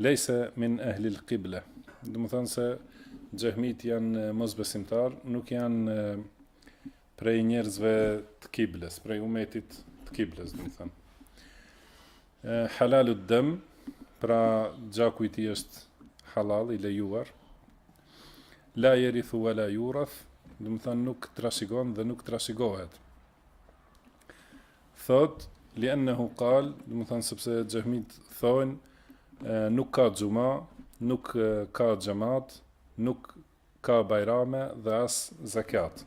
Lejse min ehlil kible. Domethënë se xhehmitë janë mosbesimtarë, nuk janë prej njerëzve të kiblës, prej umetit të kiblës, domethënë. Halalud dem, pra gjaku i tij është halal, i lejuar. La jerithu ue la jurath, domethënë nuk trashigon dhe nuk trashigohet. Thot, li ennehu kal, domethënë sepse xhehmitë thonë, nuk ka xhuma, nuk ka xhemat, nuk ka bajrame dhe as zakat.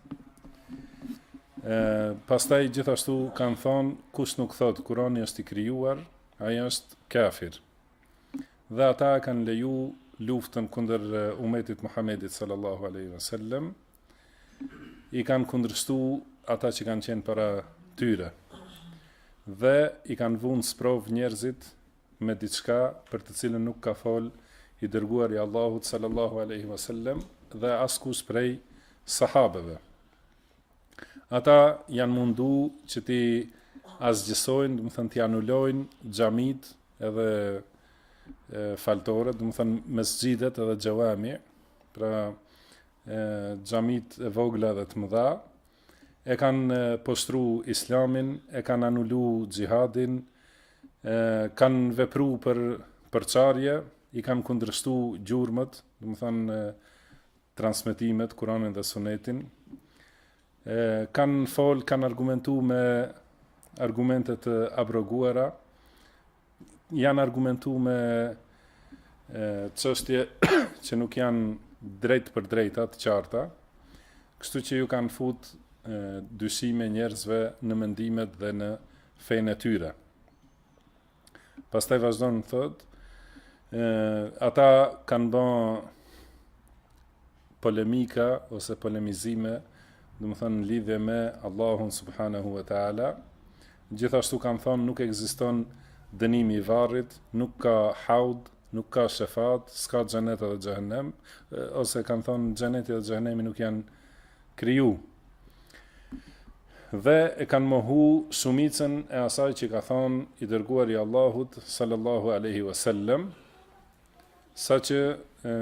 Pastaj gjithashtu kanë thanë, kush nuk thot, kurani është i krijuar, ai është kafir. Dhe ata kanë leju luftën kundër umetit Muhamedit sallallahu aleyhi wa sallam, i kanë kundërshtu ata që kanë qenë para tyre dhe i kanë vu në sprovë njerëzit me diçka për të cilën nuk ka fol i dërguari i Allahut sallallahu alaihi wasallam dhe askush prej sahabeve. Ata janë mundu që t'i asgjësojnë, domethënë t'i anulojnë xhamitë edhe faltoret, domethënë mesxhidet edhe xhevami, pra e, xhamitë e vogla dhe të mëdha, e kanë poshtru islamin, e kanë anulu xhihadin, e, kanë vepru për përçarje, i kanë kundërshtu gjurmët, domethanë transmitimet, kuranin dhe sunetin, e, kanë folë, kanë argumentu me argumente të abroguara, janë argumentu me çështje që nuk janë drejtpërdrejta të qarta, kështu që ju kanë fut dyshime njerëzve në mendimet dhe në fenë e tyre. Pastaj vazhdon thotë, ata kanë ba polemika ose polemizime, domethanë në lidhje me Allahun subhanahu wa taala. Gjithashtu kanë thanë nuk ekziston dënimi i varrit, nuk ka haud, nuk ka shefat, s'ka xhenet dhe xhehenem, ose kanë thanë xheneti dhe xhehenemi nuk janë kriju. Dhe e kanë mohu shumicën e asaj që ka thanë i dërguari i Allahut sallallahu alaihi wasallam. Saqë e,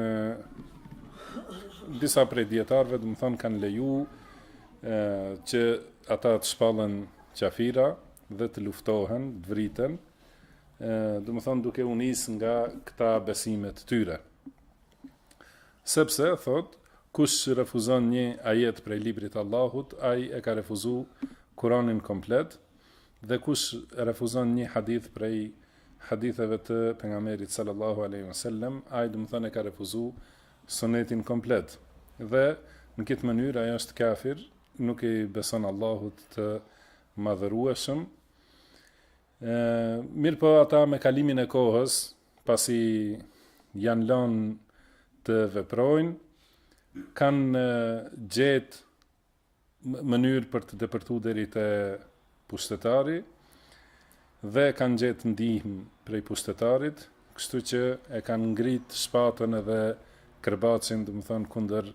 disa prej dijetarëve domethanë kanë leju e, që ata të shpallen qafira dhe të luftohen, të vriten, domethanë duke u nis nga këta besime të tyre. Sepse, thot, kush refuzon një ajet prej librit të Allahut, ai e ka refuzu kuranin komplet, dhe kush refuzon një hadith prej haditheve të pejgamberit sallallahu alaihi wasallam, ai domethënë ka refuzu sunetin komplet. Dhe në këtë mënyrë ai është kafir, nuk i beson Allahut të madhërueshëm. Ë mirëpo ata me kalimin e kohës, pasi janë lan të veprojnë, kanë gjetë mënyrë për të depërtu deri te pushtetari dhe kanë gjetë ndihmë prej pushtetarit, kështu që e kanë ngrit shpatën edhe kërbaçin, domethënë kundër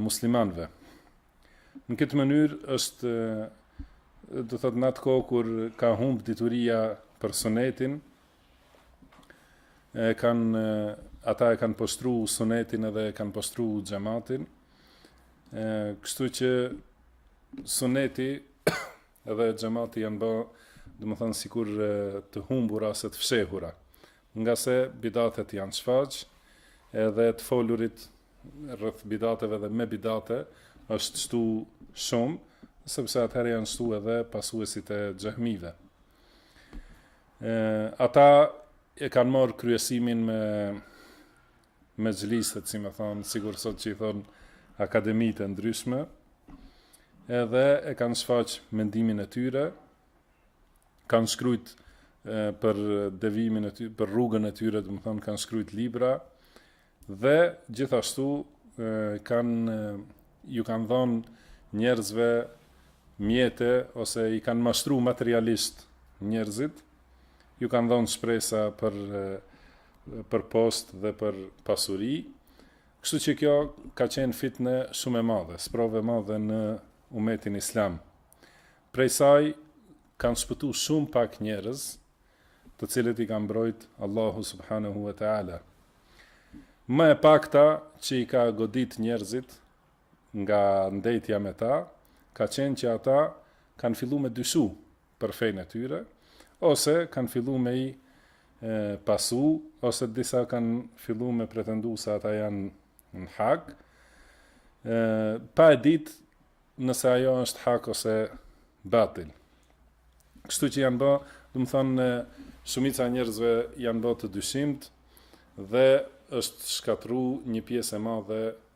muslimanëve. Në këtë mënyrë është domethënë në atë kohë kur ka humb dituria për sunetin e kanë ata e kanë poshtru sunetin edhe e kanë poshtru xhematin. kështu që suneti edhe xhemati janë ba, domethënë sikur të humbura ose të fshehura. Ngase bidatet janë çfaq, edhe të folurit rreth bidateve dhe me bidate është shtu shumë, sepse atëherë janë shtu edhe pasuesit e xhehmive. Ë ata e kanë marrë kryesimin me mexhliset, si me thonë, sikur sot që i thonë akademitë e ndryshme, edhe e kanë shfaq mendimin e tyre, kanë shkrujt për devimin e tyre, për rrugën e tyre, domethonë, kanë shkrujt libra, dhe gjithashtu kanë, ju kanë dhonë njerëzve mjete, ose i kanë mashtru materialisht njerëzit, Ju kanë dhënë shpresa për për post dhe për pasuri. Kështu që kjo ka qenë fitne shumë e madhe, sprovë e madhe në umetin islam. Prej saj kanë shpëtu shumë pak njerëz, të cilët i ka mbrojt Allahu subhanahu wa taala. Më e pakta që i ka godit njerëzit nga ndejtja me ta, ka qenë që ata kanë fillu me dyshu, për fenë e tyre, ose kanë fillu me i pasu, ose disa kanë fillu me pretendu se ata janë në hak, pa e ditë nëse ajo është hak ose batil. Kështu që janë bo, domethonë, shumica e njerëzve janë bo të dyshimt, dhe është shkatërru një pjesë e madhe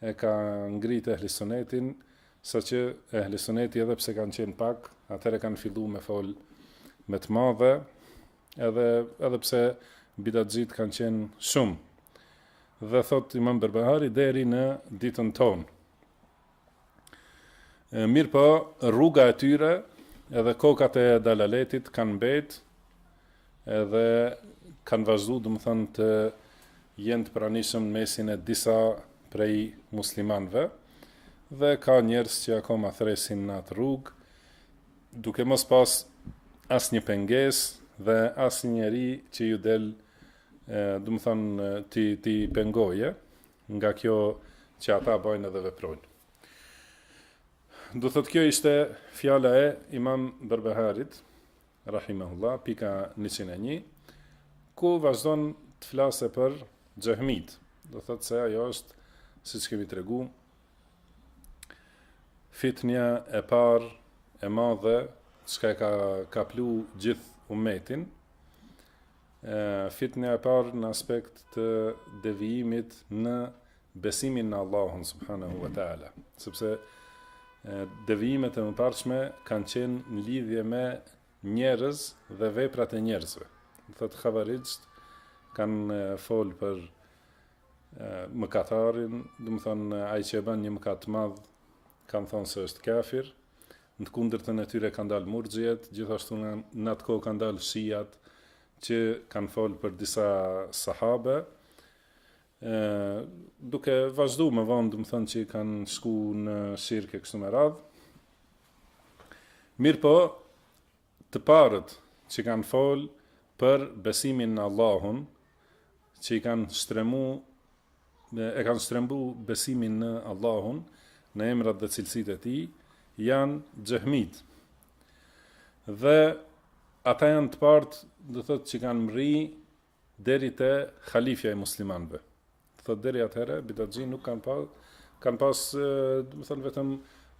e ka ngrit ehli sunetin sa që ehli suneti edhe pse kanë qenë pak atëherë kanë fillu me fol me të madhe edhe edhe pse bidatxhitë kanë qenë shumë dhe thotë imam berbehari deri në ditën tonë mirëpo rruga e tyre edhe kokat e dalaletit kanë mbet edhe kanë vazhdu domethënë të jenë të pranishëm në mesin e disa prej muslimanve dhe ka njerëz që akoma thrresin në atë rrugë duke mos pas asnjë pengesë dhe asnjë njeri që ju del domethënë t'i, t'i pengojë nga kjo që ata bajnë edhe veprojnë. Do thotë kjo ishte fjala e imam Berbeharit, Rahimehullah, pika njëqind e një, ku vazhdon të flasë për xehmit, do thotë se ajo është, siç kemi tregu, fitnja e parë e madhe, që e ka kaplu gjithë umetin, Fitnja e parë në aspekt të devijimit në besimin në Allahun subhanahu wa taala, sepse devijimet e mëparshme kanë qenë në lidhje me njerëz dhe veprat e njerëzve. Do thotë havarixhët kanë fol për mëkatarin, domethonë ai që e bën një mëkat të madh, kanë thonë se është kafir, N'të kundërtën e tyre kanë dalë murxhiet, gjithashtu n'atë kohë kanë dalë shiat që kanë folë për disa sahabe, duke vazhdu më vonë, domethënë që kanë shku në shirk e kështu me radhë. Mirëpo, Të parët që kanë fol për besimin në Allahun që i kanë shtremu e kanë shtrembu besimin në Allahun në emrat dhe cilësitë e tij janë xehmit. Dhe ata janë të parët do thotë që kanë mrri Deri te Halifja i muslimanëve. Do thotë deri atëherë bidatxhinjt kanë pa kanë pas, domethënë vetëm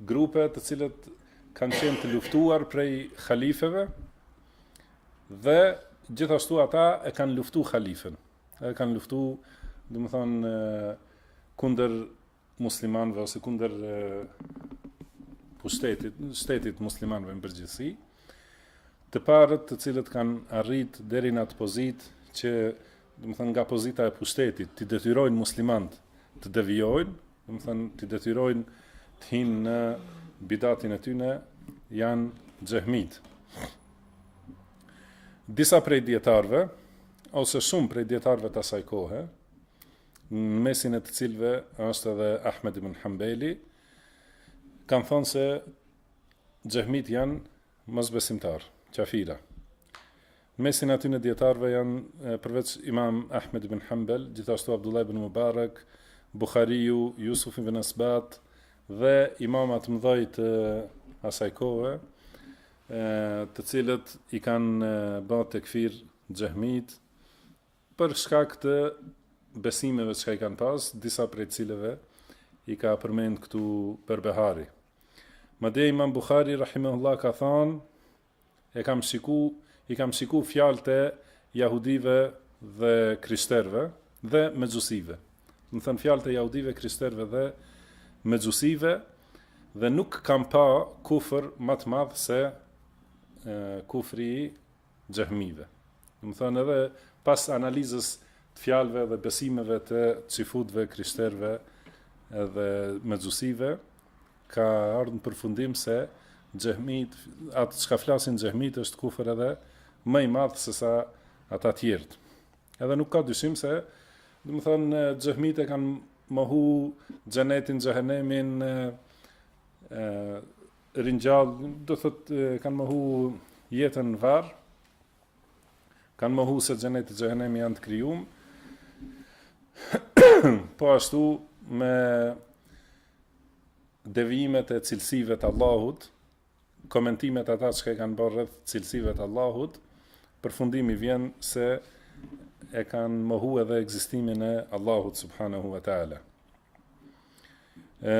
grupe të cilët kanë qenë të luftuar prej halifeve dhe gjithashtu ata e kanë luftu halifen, e kanë luftu, domethënë kundër muslimanëve ose kundër pushtetit, shtetit t'muslimanëve në përgjithësi. Të parët të cilët kanë arrit deri në atë pozitë që, do thotë, nga pozita e pushtetit t'i detyrojnë muslimanët të devijojnë, do thotë, t'i detyrojnë të hinë në bidatin e tyre janë xehmit. Disa prej dijetarëve ose shumë prej dijetarëve të asaj kohe në mesin e të cilëve është edhe Ahmed ibn Hanbeli, kanë thonë se xhehmit janë mosbesimtarë, qafira. Në mesin e atyne dijetarve janë përveç imam Ahmed ibn Hanbel, gjithashtu Abdullah ibn Mubarak, Bukhariu, Jusuf ibn Asbat dhe imamat e mdhoj të asaj kohe, të cilët i kanë bë tekfir xhehmit, Për shkak të besimeve çka i kanë pas, disa prej cilëve i ka përmend këtu Berbehari. Madje Imam Buhari rahimahullah ka thënë e kam shiku, i kam shiku fjalët e jahudive dhe krishterëve dhe mexhusive. Domethënë fjalët e jahudive, krishterëve dhe mexhusive dhe nuk kam pa kufër më të madh se kufri xhehmive. Domethonë edhe pas analizës të fjalëve dhe besimeve të çifutëve, krishterëve dhe mexhusive ka ardhur në përfundim se xhehmit, atë çka flasin xhehmit është kufër edhe më i madh se sa ata të tjerët. Edhe nuk ka dyshim se domethonë xhehmit e kanë mohu xhenetin, xhehenemin, Ringjall, do thot kanë mohu jetën në varr. Kanë mohu se xheneti e xhehenemi janë të krijuar. po ashtu me devijimet e cilësive të Allahut, komentimet ata çka i kanë bërë rreth cilësive të Allahut, përfundimi vjen se e kanë mohu edhe ekzistimin e Allahut subhanahu wa taala. Ë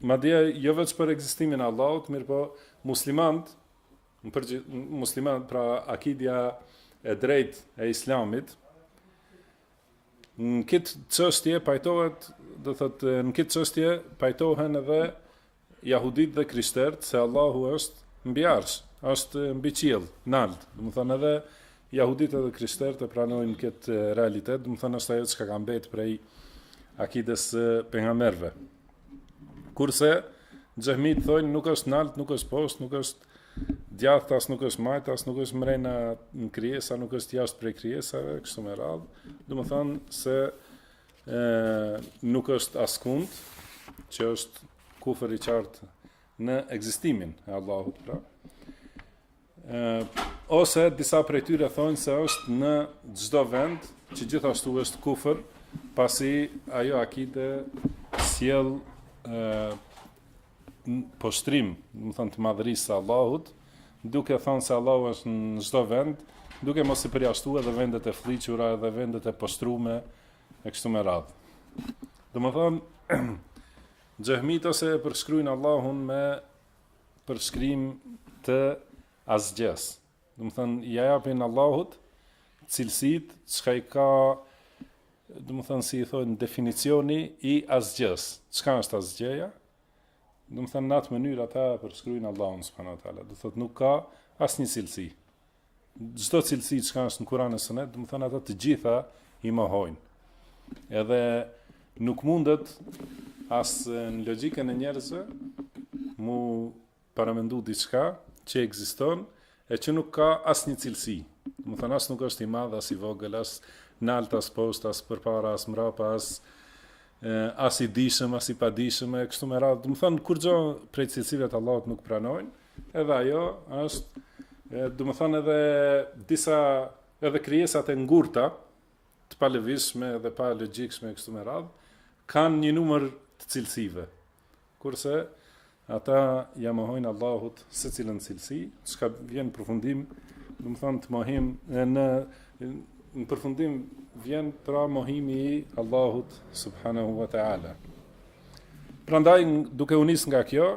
Madje jo veç për ekzistimin e Allahut, mirëpo muslimanët në përgjith muslimanët pra akidia e drejtë e islamit në këtë çështje pajtohet, do thotë në këtë çështje pajtohen edhe jahudit dhe krishterët se Allahu është mbi arsh, është mbi qiell, nalt, domethonë edhe Jahuditë edhe krishterët e pranojnë këtë realitet, domethonë është ajo që ka mbet prej akides së pejgamberëve. Kurse xhehmit thonë nuk është nalt, nuk është poshtë, nuk është djathtë, as nuk është majtë, as nuk është mrena në krijesa, nuk është jashtë prej krijesave, kështu me radhë. Domethonë se ë nuk është askund që është kufër i qartë në ekzistimin e Allahut, pra. ose disa prej tyre thonë se është në çdo vend që gjithashtu është kufër, pasi ajo akide sjell poshtrim, domethënë të madhërisë së Allahut, duke thonë se Allahu është në çdo vend, duke mos i përjashtuar edhe vendet e flliqura edhe vendet e poshtruara e kështu me radhë. Domethënë Xhehmit ose e përshkruajnë Allahun me përshkrim të asgjës. Domethënë, ia japin Allahut cilësitë, çka i ka, domethënë, si i thojnë, definicioni i asgjës. Çka është asgjëja? Domethënë, në atë mënyrë ata përshkrujnë Allahun, subhanahu wa taala. Do thotë, nuk ka asnjë cilësi. Çdo cilësi çka është në Kur'an e Sunet, domethënë ata të gjitha i mohojnë. Edhe nuk mundet as në logjikën e njerëzve mu paramendu diçka që ekziston e që nuk ka asnjë cilësi. Domethënë as nuk është i madh, as i vogël, as nalt, as poshtë, as përpara, as mbrapa, as as i dijshëm, as i padijshëm, e kështu me radhë. Domethënë kurrgjë prej cilësive të Allahut nuk pranojnë, Edhe ajo është, domethënë edhe disa edhe krijesat e ngurta, të palëvizshme dhe palogjikshme e kështu me radhë, kanë një numër të cilësive. Kurse ata ia mohojnë Allahut secilën cilësi, çka vjen përfundim, domethënë të mohim në në përfundim vjen pra mohimi i Allahut subhanahu wa taala. Prandaj duke u nis nga kjo,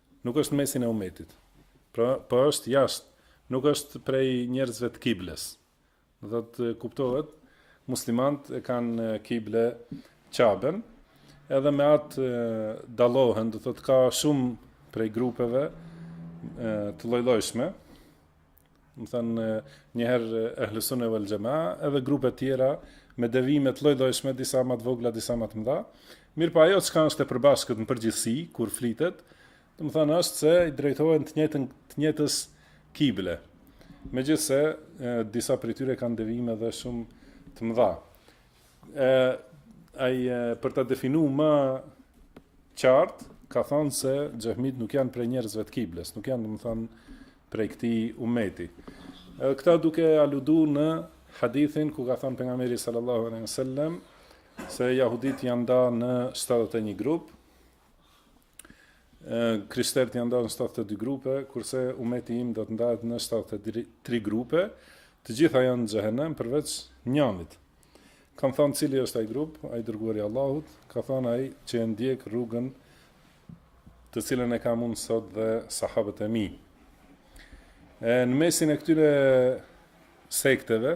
Nuk është në mesin e umetit. Pra, po është jashtë, nuk është prej njerëzve të kiblës. Do thotë, kuptohet, muslimanët e kanë kible Qaben, edhe me atë dallohen, do thotë ka shumë prej grupeve të llojllojshme. domethënë njëherë ehlu sune vel xhema, edhe grupe tjera me devijime të llojllojshme, disa ma të vogla, disa ma të mëdha. Mirëpo po, ajo çka është e përbashkët në përgjithësi, kur flitet, domethënë është se i drejtohen të njëjtën, të njëjtës kible. Megjithëse, e, disa prej tyre kanë devijime edhe shumë të mëdha. E, ai, e, për ta definu më qartë, ka thënë se xhehmit nuk janë prej njerëzve të kiblës, nuk janë, domethënë, prej këtij umeti. Këtë duke aludu në hadithin ku ka thënë pejgamberi sallallahu alejhi ve sellem se jahudit janë nda në 71 grup, krishterët janë nda në 72 grupe, kurse umeti im do të ndahet në 73 grupe, të gjitha janë në xhehenem përveç njënit. Kanë thënë cili është ai grup, o i dërguari i Allahut, ka thënë ai që e ndjek rrugën të cilën e kam unë sot dhe sahabët e mi. E në mesin e këtyre sekteve,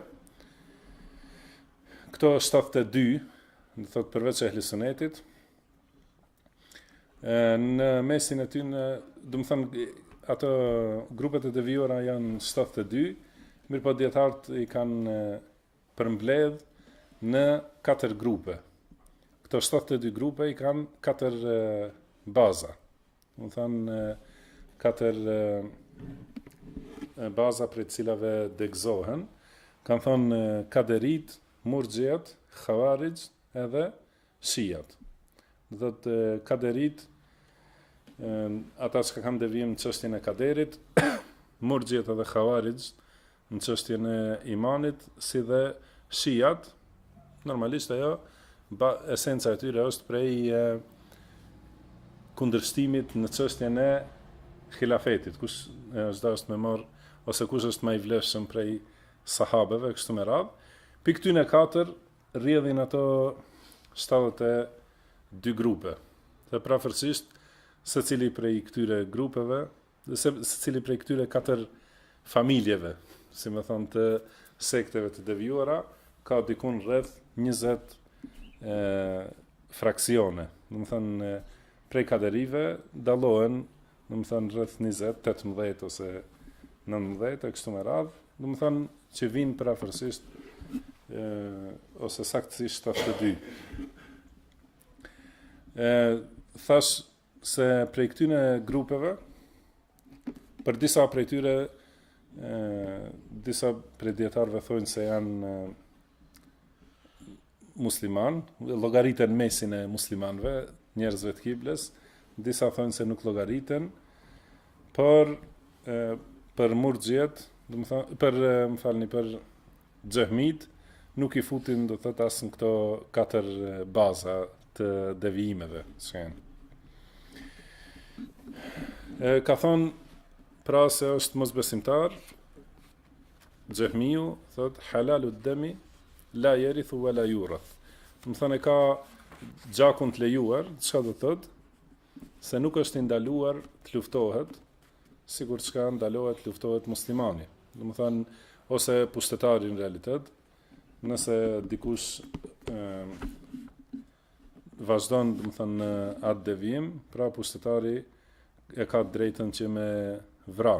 këto 72, domethënë përveç ehli sunetit, në mesin e tyne, domethënë, ato grupet e devijuara janë 72, mirëpo dijetarët i kanë përmbledhë në katër grupe. Këto 72 grupe i kanë katër baza. Domethënë, katër baza prej të cilave degëzohen. Kanë thënë kaderitë, murxhiat, havarixhët edhe Shiat. Do të thotë kaderitë ata që kanë devijim në çështjen e kaderit, murxhiat edhe havarixhët në çështjen e imanit, si dhe shiat, normalisht ajo ba, esenca e tyre është prej e, kundërshtimit në çështjen e hilafetit, kush është dashur me marr ose kush është më i vlefshëm prej sahabëve kështu me radhë. Prej këtyne katër rrjedhin ato 72 grupe. Dhe përafërsisht secili prej këtyre grupeve, se, secili prej këtyre katër familjeve, si me thënë të sekteve të devijuara, ka dikun rreth 20 e, fraksione. Domethënë, prej kaderive dallohen domethënë rreth 20, 18 ose 19 e kështu me radhë, domethënë që vijnë përafërsisht e, ose saktësisht 72. E, thashë se prej këtyne grupeve, për disa prej tyre, e, disa prej dijetarëve thonë se janë muslimanë, llogariten në mesin e muslimanëve, njerëzve të kibles, disa thonë se nuk llogariten, por e, për murxhiat, domethënë për, më falni, për xhehmitë, nuk i futin do të thotë as në këto katër baza të devijimeve. E ka thënë pra se është mosbesimtar, Xhehmiu, thotë, halalu demi la jerithu ve la jurath. Domethënë e ka gjakun të lejuar, çka do të thotë se nuk është i ndaluar të luftohet sikur çka ndalohet të luftohet muslimani. Domethënë ose pushtetari në realitet, nëse dikush ë vazhdon, domethënë në atë devijim, pra pushtetari e ka të drejtën që me vra.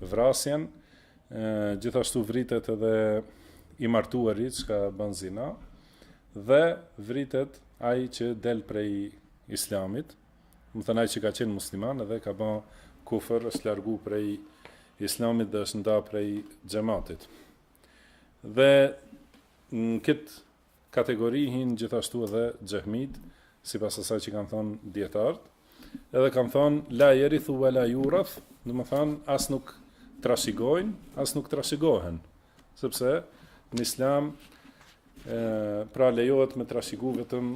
vrasjen, gjithashtu vritet edhe i martuari që ka ban zina dhe vritet ai që del prej islamit, do të thënë ai që ka qenë musliman dhe ka ba kufër, është largu prej islamit dhe është nda prej xhematit. Dhe në këtë kategori hinë gjithashtu edhe xhehmitë, sipas asaj që kanë thënë dijetarët, edhe kanë thënë la yarithu wa la yurath, do të thotë as nuk trashëgojnë, as nuk trashëgohen, sepse në Islam pra lejohet me trashëgu vetëm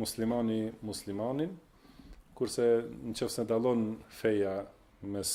muslimani muslimanin, kurse nëse dallon feja mes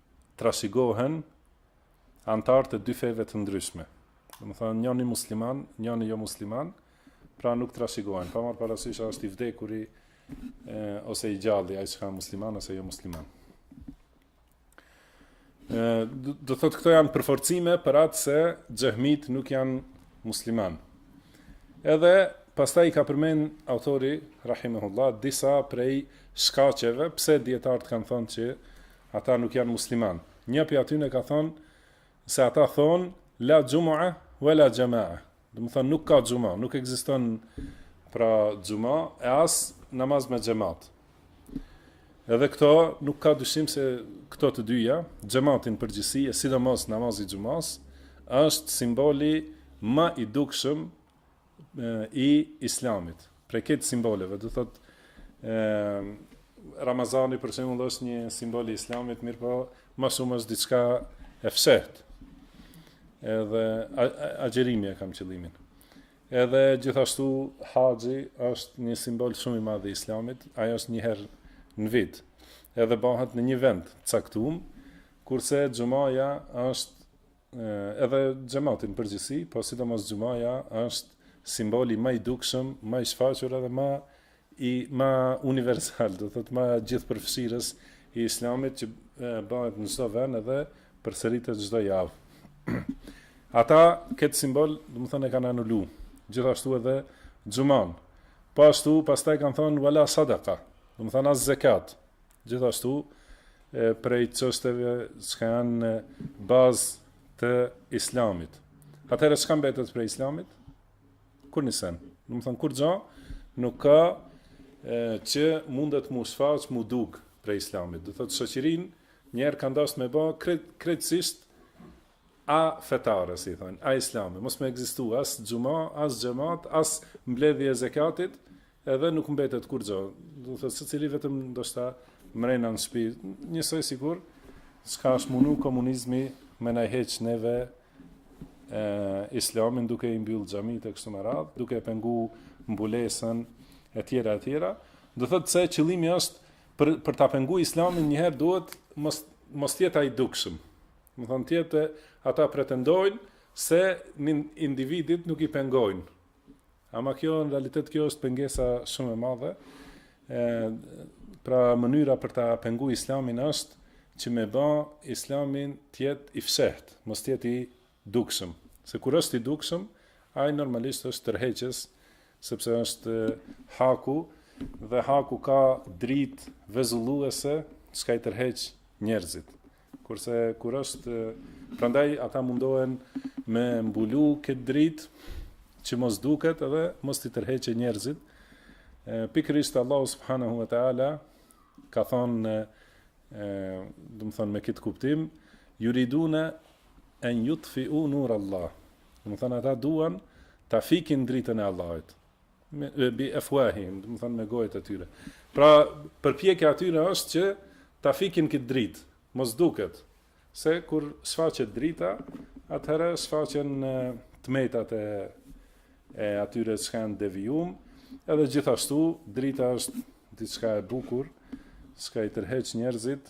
trashëgohen anëtarë të dy feve të ndryshme. Do të thotë njëri musliman, njëri jo musliman, pra nuk trashëgohen. Pa marr parasysh a është i vdekuri e, ose i gjalli, ai që ka musliman ose jo musliman. Ë do, do thotë këto janë përforcime për atë se xhehmitë nuk janë musliman. Edhe pastaj ka përmend autori rahimahullah disa prej shkaqeve pse dijetarët kanë thënë që Ata nuk janë musliman. Një prej atyre ka thënë se ata thonë la jumu'a wa la jama'a. Domethonë nuk ka xhuma, nuk ekziston pra xhuma e as namaz me xhemat. Edhe këto nuk ka dyshim se këto të dyja, xhemati n'përgjithësi e sidomos namazi i xhumas, është simboli ma i dukshëm i islamit. Prej këtë simboleve, do thot Ramazani për shembull është një simbol i islamit, mirëpo, ma shumë është diçka e fshehtë. Te agjërimi e kam qëllimin. Edhe gjithashtu haxhi është një simbol shumë i madh i islamit, ajo është një herë në vit. Edhe bëhet në një vend t'caktum, kurse xhumaja është edhe xhemati në përgjithësi, po sidomos xhumaja është simboli ma i dukshëm, ma i shfaqur edhe ma i ma universal, do thotë ma gjithëpërfshirës i Islamit që bahet në çdo vend edhe përsëritet çdo javë. Ata këtë simbol, domethonë e kanë anulu. Gjithashtu edhe xhuman. Po ashtu, pastaj kanë thonë wala sadaka, domethënë as zekat. Gjithashtu, prej çështjeve që janë bazë të islamit. Atëherë çka mbetet prej islamit? Kurnjisen. Domethonë kurgjë nuk ka e, që mundet m'u shfaq, m'u duk prej islamit. Do thotë shoqërinë njëherë kanë dashtë me ba krejtësisht A fetare si i thonë, a islami, mos me ekzistu as xhuma, as xhamat, as mbledhje e zekatit, edhe nuk mbetet kurgjo. Do të thotë secili vetëm ndoshta mrena në shpi, njësoj sikur çka asht mundu komunizmi me na heq neve e, islamin duke i mbyll xhamitë e kështu me radhë, duke e pengu mbulesën e tjera e tjera. Do të thotë se qëllimi është për për ta pengu islamin njëherë duhet mos mos të jetë ai i dukshëm. Domethonë të jetë, ata pretendojnë se në individit nuk i pengojnë. Ama kjo në realitet kjo është pengesa shumë e madhe. Ë pra mënyra për ta pengu Islamin është që me ba Islamin të jetë i fshehtë, mos të jetë i dukshëm. Se kur është i dukshëm, ai normalisht është tërheqës, sepse është haku dhe haku ka dritë vezulluese çka i tërheq njerëzit. Kurse kur është prandaj ata mundohen me mbulu këtë dritë që mos duket edhe mos t'i tërheqë njerëzit. Pikërisht Allahu subhanahu wa taala ka thonë domethonë me këtë kuptim yuriduna an yutfi'u nur Allah. Domethonë ata duan ta fikin dritën e Allahut. bi afwahihim, domethonë me gojët e tyre. Pra, përpjekja e tyre është që ta fikin këtë dritë, mos duket se kur shfaqet drita, atëherë shfaqen të metat e e atyre që kanë devijum, edhe gjithashtu drita është diçka e bukur, çka i tërheq njerëzit,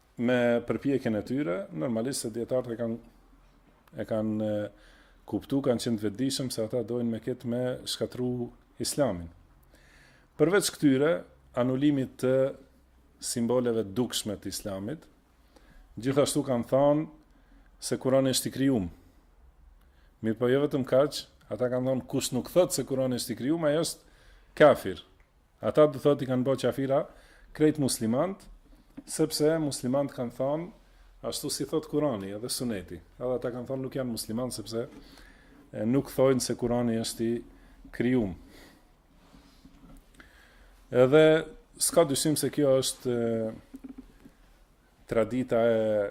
me përpjekjen e tyre, normalisht se dijetarët e kanë e kanë kuptu, kanë qenë të vetëdijshëm se ata dojnë me këtë me shkatru islamin. Përveç këtyre, anulimit të simboleve të dukshme të islamit, gjithashtu kanë thonë se kurani është i krijum. Mirëpo jo vetëm kaq, ata kanë thonë kush nuk thotë se kurani është i krijum, ai është kafir. Ata do thotë i kanë bo qafira krejt muslimanët, sepse muslimanët kanë thonë, ashtu si thotë kurani edhe suneti, edhe ata kanë thonë nuk janë muslimanë, sepse nuk thojnë se kurani është i krijum. Edhe s'ka dyshim se kjo është tradita e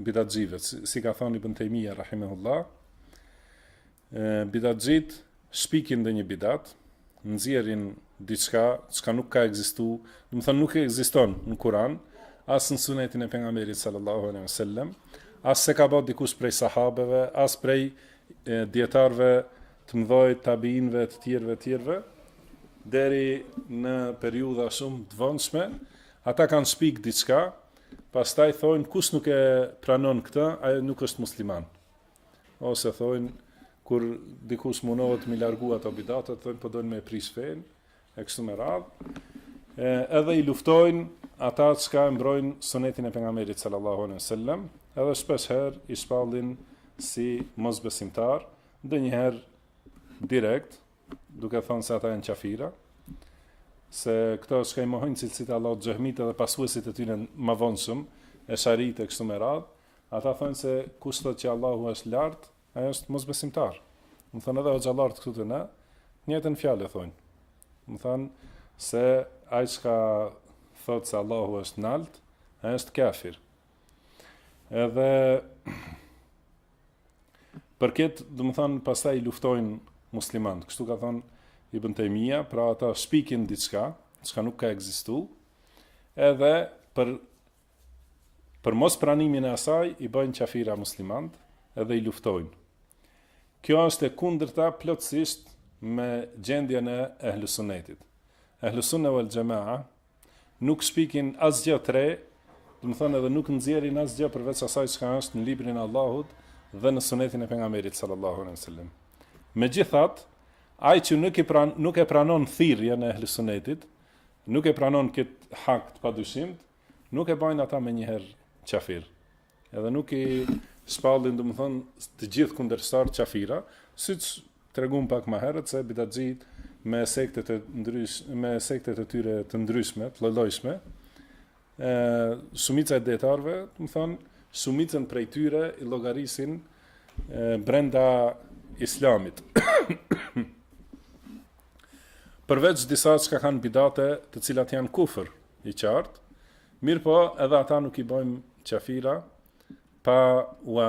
bidatxhive, si ka thonë Ibn Tejmija, rahimahullah, Bidatxhit shpikin ndonjë bidat, nxjerrin diçka çka nuk ka ekzistuar, domethënë nuk ekziston në Kur'an, as në sunetin e pejgamberit sallallahu alaihi wasallam, as s'e ka bo dikush prej sahabeve, as prej dijetarëve të mëdhoj, tabiinëve të tjerëve të tjerëve, deri në periudha shumë të vonshme, ata kanë shpik diçka, pastaj thonë kush nuk e pranon këtë, ai nuk është musliman. Ose thonë kur dikush munohet me i largu ato bidatet, thonë po dojn me prish fenë, e kështu me radhë. E, edhe i luftojnë ata çka e mbrojnë sunetin e pejgamberit sallallahu alaihi sallam, edhe shpeshherë i shpallin si mosbesimtarë, ndonjëherë direkt, duke thonë se ata janë qafira, se këta çka i mohojnë cilësitë e Allahut, xhehmitë edhe pasuesit e tyre ma të vonshëm, esharitë e kështu me radhë, Ata thonë se kush thotë që Allahu është lart, ai është mosbesimtar. Domethënë edhe hoxhallarët këtu te na, të njëjtën fjalë e thonë. Domethënë se ai çka thotë se Allahu është nalt, ai është kafir. Edhe për këtë, domethënë, pastaj i luftojnë muslimanët. Kështu ka thonë Ibn Tejmija, pra ata shpikin diçka, çka nuk ka ekzistu. Edhe për Për mospranimin e asaj i bëjnë qafira muslimanët edhe i luftojnë. Kjo është e kundërta plotësisht me gjendjen e Ehlusunnetit. Ehlusunne wal Xhemaa nuk shpikin asgjë të re, domethënë edhe nuk nxjerrin asgjë përveç asaj çka është në librin e Allahut dhe në sunetin e pejgamberit sallallahu alejhi ve sellem. Megjithatë, ai që nuk e pran, nuk e pranon thirrjen e Ehlusunnetit, Nuk e pranon kët hak të padyshimt, nuk e bajnë ata menjëherë qafir. Edhe nuk i shpallin, domethënë, të gjithë kundërshtarët qafira, siç treguam pak më herët se bidatxhit me sektet e ndrysh me sektet e tyre të ndryshme, të llojllojshme, shumica e dijetarëve, domethënë, shumicën prej tyre i llogarisin brenda islamit. Përveç disa çka kanë bidate të cilat janë kufër i qartë, mirëpo edhe ata nuk i bojmë qafira pa ua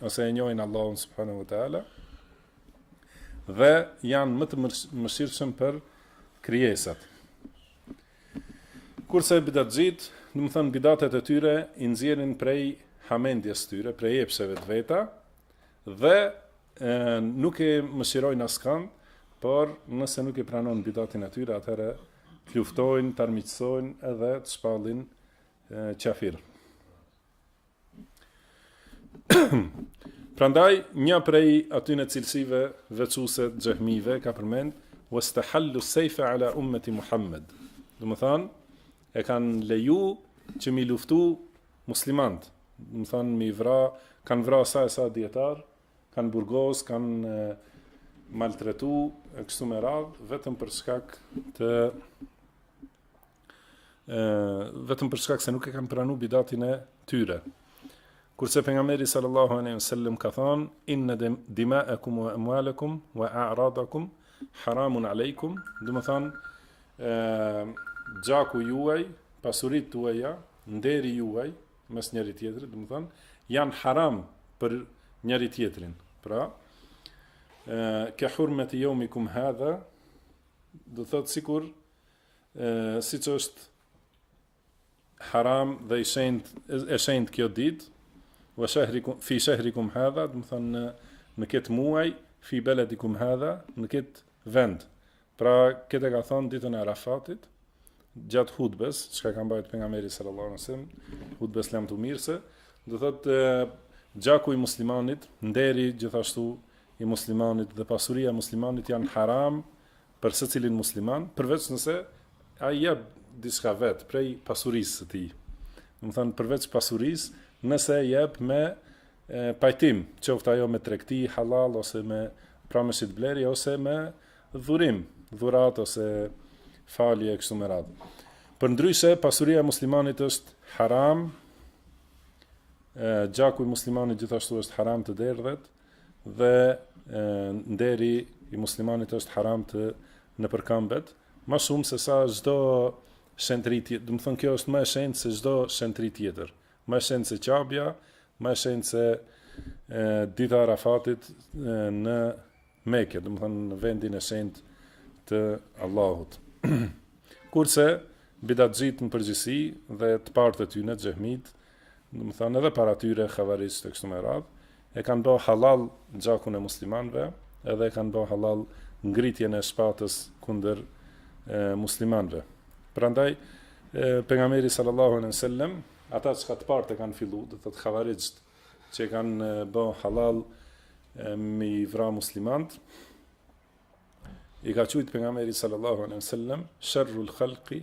ose e njohin Allahun subhanahu wa taala dhe janë më të mëshirshëm për krijesat. Kurse bidatxhit, domethënë bidatet e tyre i nxjerrin prej hamendjes së tyre, prej epsheve të veta dhe e, nuk e mëshirojnë askënd, por nëse nuk e pranon bidatin e tyre, atëherë të luftojnë, të armiqësojnë edhe të shpallin qafir. Prandaj nja prej atyne cilësive veçuese të xhehmive ka përmend wastahallu sayfa ala ummati Muhammed. Domethanë e kanë leju që mi luftu muslimant. Domethanë mi vra, kanë vra sa e sa dietar, kanë burgos, kanë maltretu e kështu me radh vetëm për shkak të ë vetëm për shkak se nuk e kanë pranu bidatin e tyre. Kurse pejgamberi sallallahu alejhi ve sellem ka thënë inna dima'akum wa amwalakum wa a'radakum haramun alejkum, domethanë ë gjaku juaj, pasuritë tuaja, nderi juaj mes njëri tjetrit, domethanë janë haram për njëri tjetrin. Pra, ë ke hurmeti jeumikum hadha, do thotë sikur siç është haram dhe i shenjt e shenjt kjo ditë wa shahrikum fi shahrikum hadha domethanë në në këtë muaj fi baladikum hadha në këtë vend pra këtë e ka thon ditën e Arafatit gjat hutbes çka ka mbajt pejgamberi sallallahu alaihi wasallam hutbes lamtumirëse do thotë gjaku i muslimanit nderi gjithashtu i muslimanit dhe pasuria e muslimanit janë haram për secilin musliman, përveç nëse ai jep diçka vet prej pasurisë së tij. Domethënë përveç pasurisë, nëse e jep me e, pajtim, qoftë ajo me tregti halal ose me pra me shitblerje ose me dhurim, dhurat ose falje e kështu me radhë. Përndryshe, pasuria e muslimanit është haram, e, gjaku i muslimanit gjithashtu është haram të derdhet, dhe nderi i muslimanit është haram të nëpërkambet, ma shumë se sa çdo shenjtëri tjetër, domethënë kjo është ma e shenjtë se çdo shenjtëri tjetër, ma e shenjtë se Qabja, ma e shenjtë se e, dita e Arafatit e, në Meke, domethënë në vendin e shenjtë të Allahut. Kurse, bidatxhitë në përgjithësi dhe të partë e tyne xhehmitë, domethanë edhe para tyre havarixht e kështu me radh, e kanë bo halal gjakun e muslimanëve, edhe e kanë bo halal ngritjen e shpatës kundër muslimanëve. Prandaj pejgamberi sallallahu alejhi ve sellem, ata çka të partë e kanë fillu, do të thotë havarixhët që e kanë bo halal me i vra muslimant, i ka qujtë pejgamberi sallallahu alejhi ve sellem, sharrul khalqi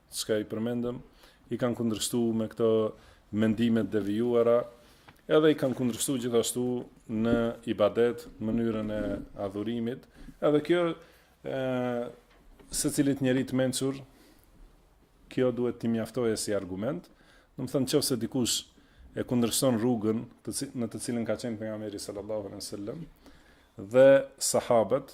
çka i përmendëm, i kanë kundërshtu me këto mendime t'devijuara, edhe i kanë kundërshtu gjithashtu në ibadet, në mënyrën e adhurimit, edhe kjo secilit njeri të mençur, kjo duhet t'i mjaftojë si argument, domethënë qoftë se dikush e kundrështon rrugën të cilën, në të cilën ka qenë pejgamberi sallallahu alejhi ve selem, dhe sahabët,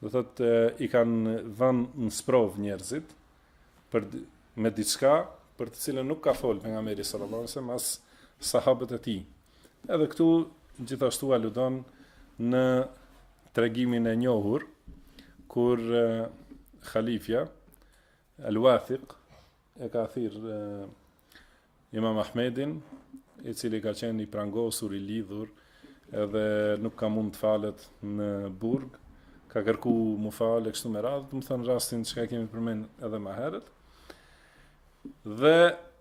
Do thotë i kanë vënë në sprovë njerëzit për me diçka për të cilën nuk ka fol pejgamberi sallallahu alajhi wasallam as sahabët e tij. Edhe këtu gjithashtu aludon në tregimin e njohur kur halifja Al-Wathiq e ka thirr Imam Ahmedin, i cili ka qenë i prangosur, i lidhur, edhe nuk ka mund të falet në burg, ka kërku mu falë e kështu me radhë, domethënë rastin çka e kemi përmen edhe ma herët, dhe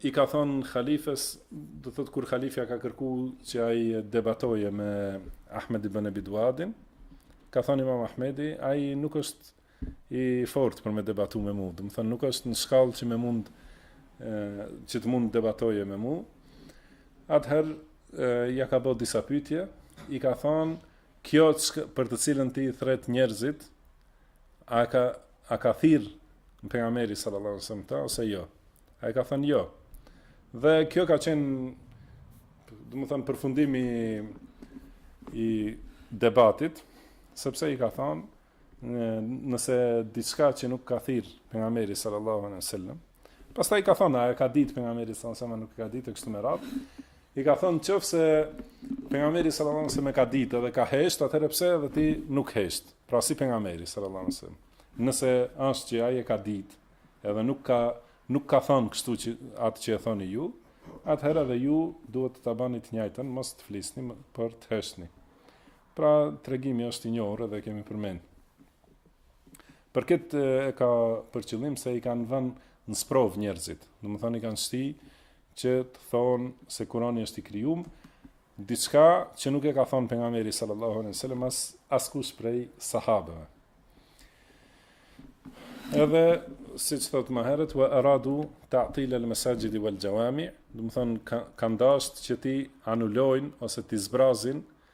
i ka thonë khalifes, do thotë kur khalifja ka kërku që ai t'debatojë me Ahmed ibn Ebi Duadin, ka thonë imam Ahmedi, ai nuk është i fort për me debatu me mu, domethënë nuk është në shkallë që me mund, që të mund t'debatojë me mu, atëherë, ja ka bo disa pytje, i ka thonë, kjo që për të cilën ti thret njerëzit, a ka, a ka thirr pejgamberi sallallahu alejhi ve selem n'ta, ose jo? Ai ka thënë jo. Dhe kjo ka qenë, domethënë, përfundimi i debatit, sepse i ka thënë, nëse diçka që nuk ka thirr pejgamberi sallallahu alaihi wasallam pastaj ka thonë a e ka ditë pejgamberi sallallahu alaihi wasallam nuk e ka ditë kështu me radhë i ka thonë nëse pejgamberi sallallahu alaihi wasallam e ka ditë dhe ka hesht atëherë pse edhe ti nuk hesht pra si pejgamberi sallallahu alaihi wasallam nëse është që ai e ka ditë edhe nuk ka nuk ka thonë kështu që atë që e thoni ju atëherë edhe ju duhet ta bani të njëjtën mos të flisni por të heshtni Pra, tregimi është i njohur edhe e kemi përmend. Për këtë e ka për qëllim se i kanë vënë në sprov njerëzit. Domethonë i kanë shti që të thonë se Kurani është i krijuar, diçka që nuk e ka thënë pejgamberi sallallahu alejhi ve sellem as askush prej sahabëve. Edhe siç thotë më herët, wa aradu ta'til al-masajid wal-jawami, domethonë kanë dasht që t'i anulojnë ose t'i zbrazin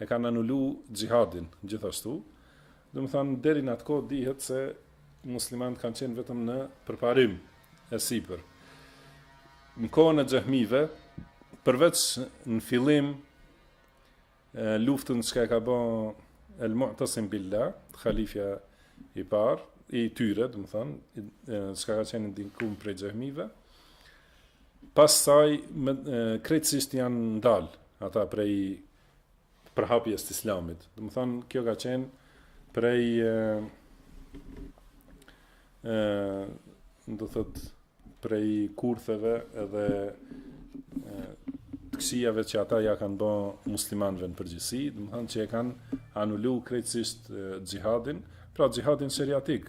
E kanë anulu xhihadin gjithashtu. Domethënë deri në atë kohë dihet se muslimanët kanë qenë vetëm në përparim e sipër. Në kohën e xhehmive, përveç në fillim luftën që ka bën El Mu'tasim Billah, halifja i parë, i tyre, domethënë, që ka qenë i ndikum prej xhehmive, pas saj, me, e, krejtësisht janë ndalë, ata prej përhapjes të islamit. Domethënë, kjo ka qenë prej e, e, do thot prej kurtheve edhe e, të këqijave që ata ja kanë bo muslimanve në përgjithësi, domethënë që e kanë anulu krejtësisht xhihadin, pra xhihadin sheriatik,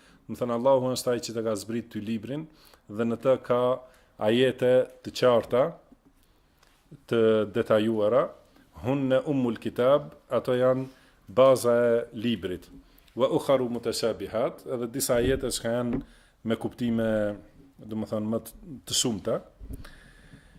Domethënë Allahu është ai që të ka zbrit ty librin dhe në të ka ajete të qarta të detajuara, hunne ummul kitab, ato janë baza e librit. Ve uharu mutashabihat, edhe disa ajete çka janë me kuptime, domethënë më të shumta.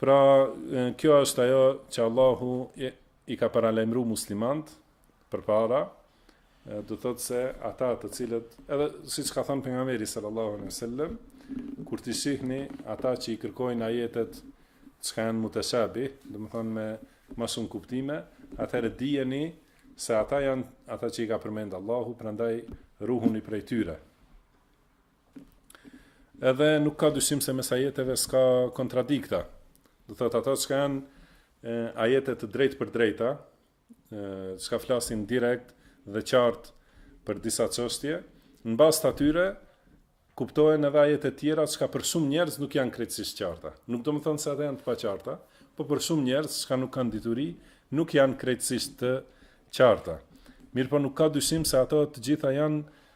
Pra, kjo është ajo që Allahu i ka paralajmëru muslimant përpara, do thot se ata të cilët, edhe siç ka thënë pejgamberi sallallahu alejhi ve sel-lem, kur t'i shihni ata që i kërkojnë ajetet çka janë muteshabih, domethënë me ma shumë kuptime, atëherë dijeni se ata janë ata që i ka përmendë Allahu, prandaj ruhuni prej tyre. Edhe nuk ka dyshim se mes ajeteve s'ka kontradikta. Do të thotë ato që janë ajete të drejtpërdrejta, çka flasin direkt dhe qartë për disa çështje, në bazë të atyre kuptohen edhe ajete të tjera që për shumë njerëz nuk janë krejtësisht qarta. Nuk domethënë se ata janë të paqarta, por për shumë njerëz që nuk kanë dituri, nuk janë krejtësisht të qarta. Mirpo nuk ka dyshim se ato të gjitha janë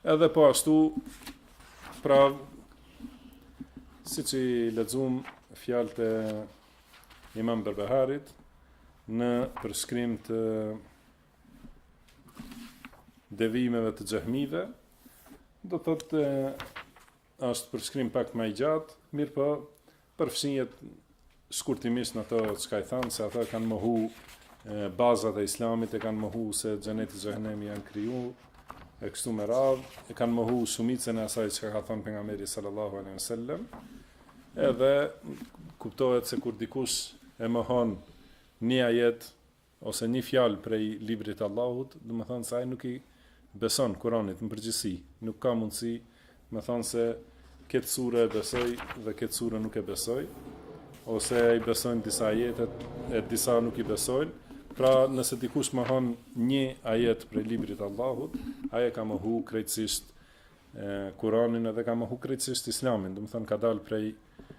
Edhe po ashtu, pra, siç i lexum fjalët e imam Berbeharit, në përshkrim të devimeve të xhehmive, do thotë është përshkrim pak ma i gjatë, mirëpo, Përfshihet shkurtimisht në ato çka i thamë se ata kanë mohu bazat e islamit, e kanë mohu se xheneti e xhehenemi janë kriju e kështu me radhë, e kanë mohu shumicën e asaj çka ka thënë pejgamberi sallallahu alaihi wasallam. Edhe kuptohet se kur dikush e mohon një ajet ose një fjalë prej librit të Allahut, do me thonë se ai nuk i beson Kur'anit në përgjithësi, nuk ka mundësi me thonë se këtë sure e besoj dhe këtë sure nuk e besoj, ose e i besojnë disa ajetet e disa nuk i besojnë, pra nëse dikush mohon një ajet prej librit Allahut, ai e ka mohu krejtësisht Kuranin edhe ka mohu krejtësisht islamin, do me thënë ka dalë prej